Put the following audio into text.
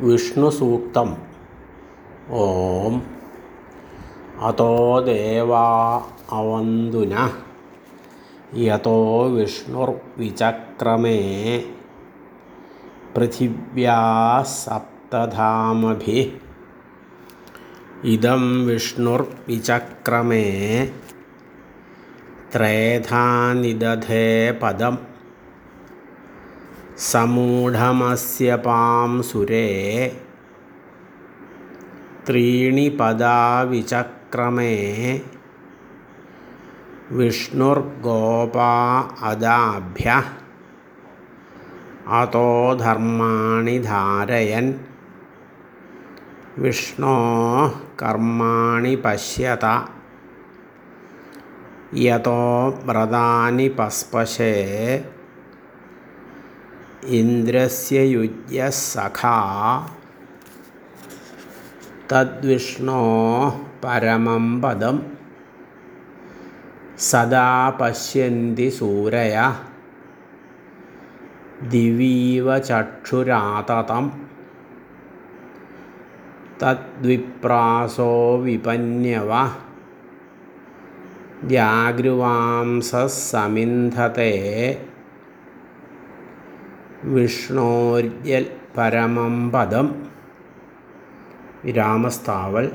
विष्णुसूक्तम्। ॐ अतो देवा अवन्तु नः यतो विष्णुर्विचक्रमे। पृथिव्याः सप्तधामभिः। इदं विष्णुर्विचक्रमे। त्रेधा निदधे पदम्। समूढमस्य पां सुरे त्रीणि पदा विचक्रमे विष्णुर्गोपा अदाभ्यः अतो धर्माणि धारयन्। विष्णोः कर्माणि पश्यत। यतो व्रतानि पस्पशे इन्द्रस्य युज्यः सखा तद्विष्णोः परमं पदं सदा पश्यन्ति सूरयः। दिवीव चक्षुराततं तद्विप्रासो विपन्यवः। समिन्धते विष्णोर्यल् परमं पदं विरामस्तावल्